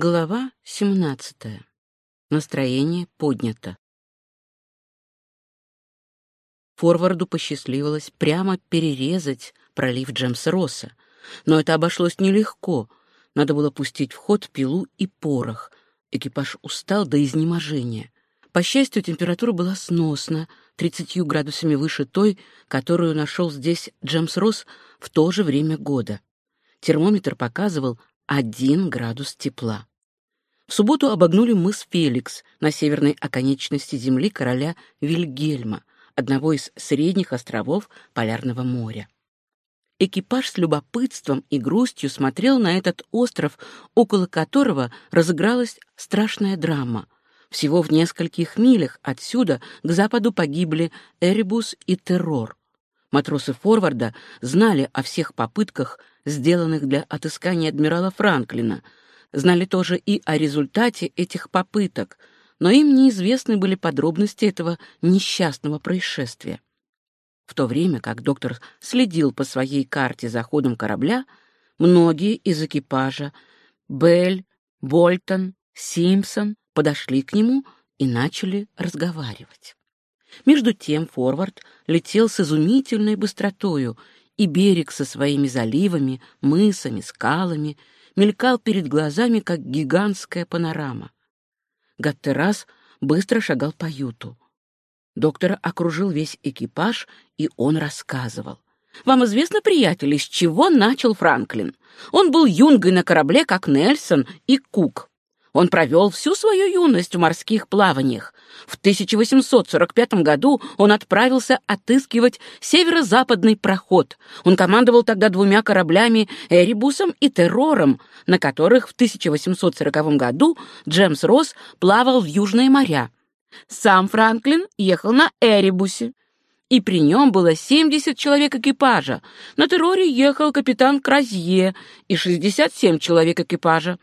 Глава 17. Настроение поднято. Форварду посчастливилось прямо перерезать пролив Джемса Росса, но это обошлось нелегко. Надо было пустить в ход пилу и порох. Экипаж устал до изнеможения. По счастью, температура была сносна, 30 градусами выше той, которую нашел здесь Джемс Росс в то же время года. Термометр показывал 1 градус тепла. В субботу обогнули мыс Феликс на северной оконечности земли короля Вильгельма, одного из средних островов Полярного моря. Экипаж с любопытством и грустью смотрел на этот остров, около которого разыгралась страшная драма. Всего в нескольких милях отсюда к западу погибли Эребус и Террор. Матросы Форварда знали о всех попытках, сделанных для отыскания адмирала Франклина — знали тоже и о результате этих попыток, но им неизвестны были подробности этого несчастного происшествия. В то время как доктор следил по своей карте за ходом корабля, многие из экипажа Белль, Больтон, Симпсон подошли к нему и начали разговаривать. Между тем форвард летел с изумительной быстротою, и берег со своими заливами, мысами, скалами — мелькал перед глазами, как гигантская панорама. Гаттерас быстро шагал по юту. Доктора окружил весь экипаж, и он рассказывал. «Вам известно, приятели, с чего начал Франклин? Он был юнгой на корабле, как Нельсон и Кук. Он провел всю свою юность в морских плаваниях. В 1845 году он отправился отыскивать северо-западный проход. Он командовал тогда двумя кораблями «Эребусом» и «Террором», на которых в 1840 году Джемс Росс плавал в Южные моря. Сам Франклин ехал на «Эребусе», и при нем было 70 человек экипажа. На терроре ехал капитан Кразье и 67 человек экипажа.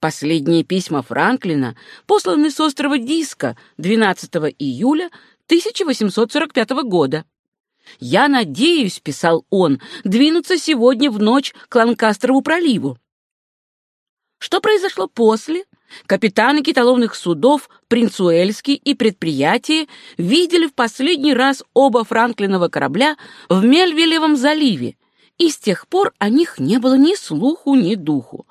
Последние письма Франклина посланы с острова Диска 12 июля 1845 года. «Я надеюсь», — писал он, — «двинуться сегодня в ночь к Ланкастрову проливу». Что произошло после? Капитаны китоловных судов Принцуэльский и предприятие видели в последний раз оба Франклинова корабля в Мельвилевом заливе, и с тех пор о них не было ни слуху, ни духу.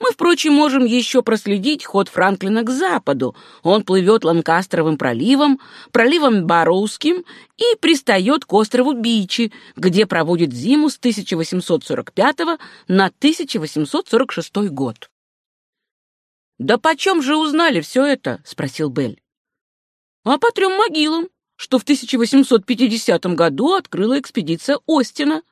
Мы, впрочем, можем еще проследить ход Франклина к западу. Он плывет Ланкастеровым проливом, проливом Бароуским и пристает к острову Бичи, где проводит зиму с 1845 на 1846 год. «Да почем же узнали все это?» — спросил Белль. «А по трем могилам, что в 1850 году открыла экспедиция Остина»,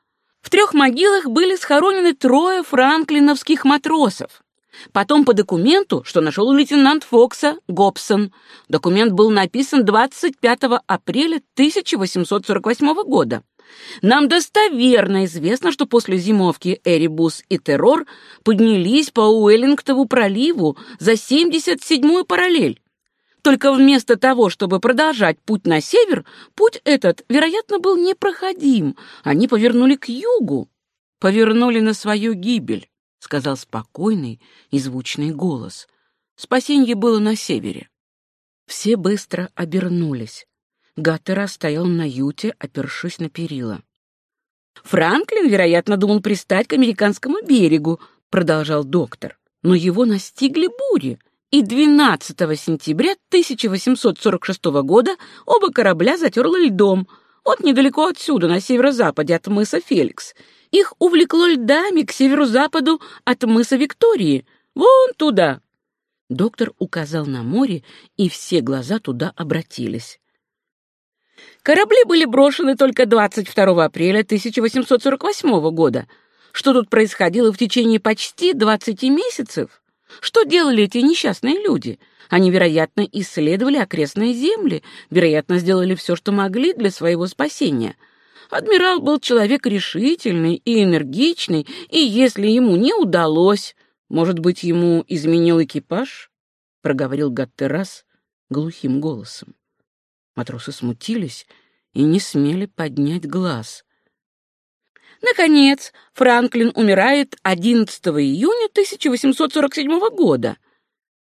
в трех могилах были схоронены трое франклиновских матросов. Потом по документу, что нашел лейтенант Фокса, Гобсон. Документ был написан 25 апреля 1848 года. Нам достоверно известно, что после зимовки Эребус и Террор поднялись по Уэллингтову проливу за 77-ю параллель. Только вместо того, чтобы продолжать путь на север, путь этот, вероятно, был непроходим. Они повернули к югу, повернули на свою гибель, сказал спокойный и звучный голос. Спасенье было на севере. Все быстро обернулись. Гаттера стоял на юте, опершись на перила. «Франклин, вероятно, думал пристать к американскому берегу», — продолжал доктор. «Но его настигли бури, и 12 сентября 1846 года оба корабля затерло льдом, вот недалеко отсюда, на северо-западе от мыса Феликс. Их увлекло льдами к северо-западу от мыса Виктории, вон туда. Доктор указал на море, и все глаза туда обратились. Корабли были брошены только 22 апреля 1848 года. Что тут происходило в течение почти 20 месяцев? Что делали эти несчастные люди? Они, вероятно, исследовали окрестные земли, вероятно, сделали все, что могли для своего спасения. Адмирал был человек решительный и энергичный, и если ему не удалось, может быть, ему изменил экипаж? проговорил Гаттерас глухим голосом. Матросы смутились и не смели поднять глаз. Наконец, Франклин умирает 11 июня 1847 года.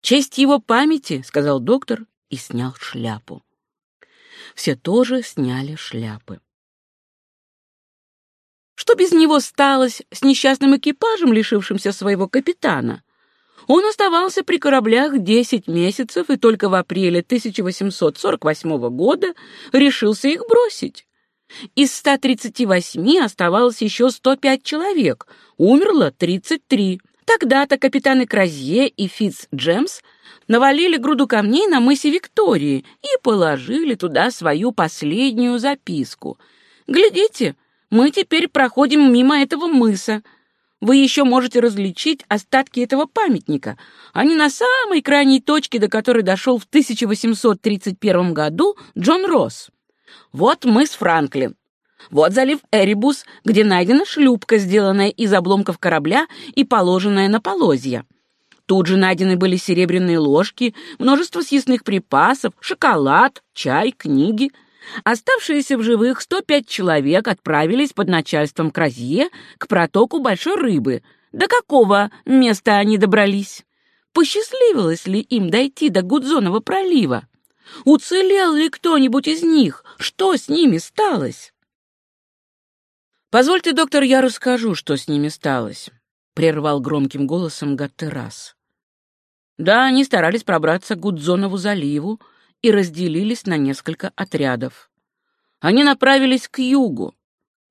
Честь его памяти, сказал доктор и снял шляпу. Все тоже сняли шляпы. Что без него сталось с несчастным экипажем, лишившимся своего капитана? Он оставался при кораблях 10 месяцев и только в апреле 1848 года решился их бросить. Из 138 оставалось еще 105 человек, умерло 33. Тогда-то капитаны Кразье и Фитц Джемс навалили груду камней на мысе Виктории и положили туда свою последнюю записку. «Глядите, мы теперь проходим мимо этого мыса. Вы еще можете различить остатки этого памятника. Они на самой крайней точке, до которой дошел в 1831 году Джон Росс. Вот мыс Франклин. Вот залив Эребус, где найдена шлюпка, сделанная из обломков корабля и положенная на полозья. Тут же найдены были серебряные ложки, множество съестных припасов, шоколад, чай, книги. Оставшиеся в живых 105 человек отправились под начальством Кразье к протоку Большой Рыбы. До какого места они добрались? Посчастливилось ли им дойти до Гудзонова пролива? Уцелел ли кто-нибудь из них? Что с ними сталось? «Позвольте, доктор, я расскажу, что с ними сталось», — прервал громким голосом Гаттерас. Да, они старались пробраться к Гудзонову заливу и разделились на несколько отрядов. Они направились к югу.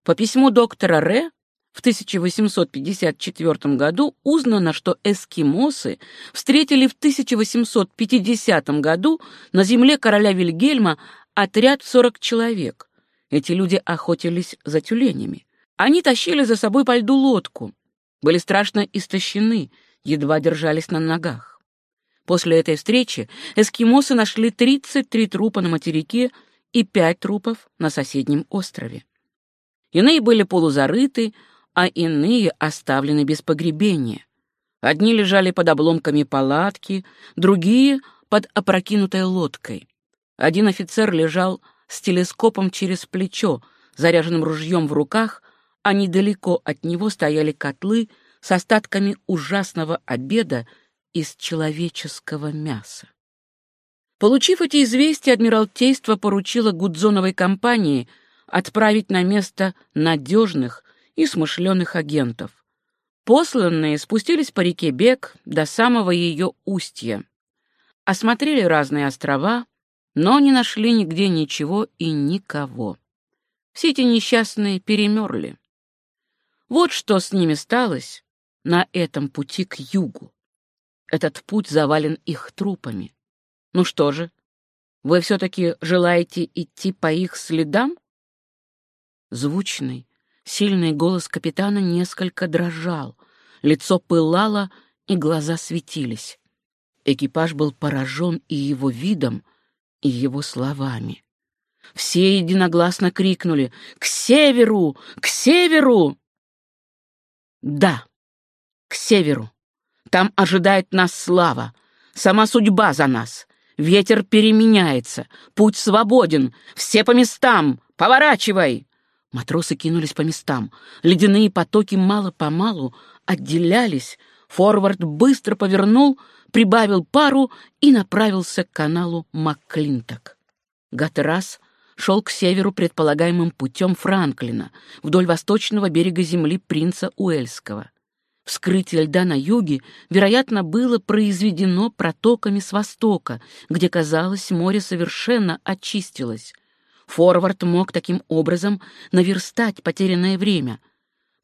По письму доктора Ре в 1854 году узнано, что эскимосы встретили в 1850 году на земле короля Вильгельма отряд 40 человек. Эти люди охотились за тюленями. Они тащили за собой по льду лодку, были страшно истощены, едва держались на ногах. После этой встречи эскимосы нашли 33 трупа на материке и 5 трупов на соседнем острове. Иные были полузарыты, а иные оставлены без погребения. Одни лежали под обломками палатки, другие — под опрокинутой лодкой. Один офицер лежал с телескопом через плечо, заряженным ружьем в руках, а недалеко от него стояли котлы с остатками ужасного обеда из человеческого мяса. Получив эти известия, Адмиралтейство поручило Гудзоновой компании отправить на место надежных и смышленых агентов. Посланные спустились по реке Бек до самого ее устья. Осмотрели разные острова, но не нашли нигде ничего и никого. Все эти несчастные перемерли. Вот что с ними сталось на этом пути к югу. Этот путь завален их трупами. Ну что же, вы все-таки желаете идти по их следам? Звучный, сильный голос капитана несколько дрожал, лицо пылало, и глаза светились. Экипаж был поражен и его видом, и его словами. Все единогласно крикнули «К северу! К северу!» Да, к северу. Там ожидает нас слава, сама судьба за нас. Ветер переменяется, путь свободен, все по местам, поворачивай!» Матросы кинулись по местам. Ледяные потоки мало-помалу отделялись. Форвард быстро повернул, прибавил пару и направился к каналу Макклинток. Гатерас шел к северу предполагаемым путем Франклина, вдоль восточного берега земли принца Уэльского. Вскрытие льда на юге, вероятно, было произведено протоками с востока, где, казалось, море совершенно очистилось. Форвард мог таким образом наверстать потерянное время.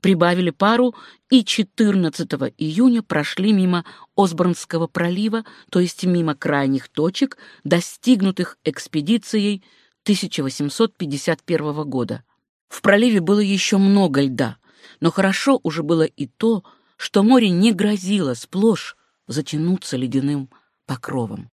Прибавили пару и 14 июня прошли мимо Осборнского пролива, то есть мимо крайних точек, достигнутых экспедицией 1851 года. В проливе было еще много льда, но хорошо уже было и то, что море не грозило сплошь затянуться ледяным покровом.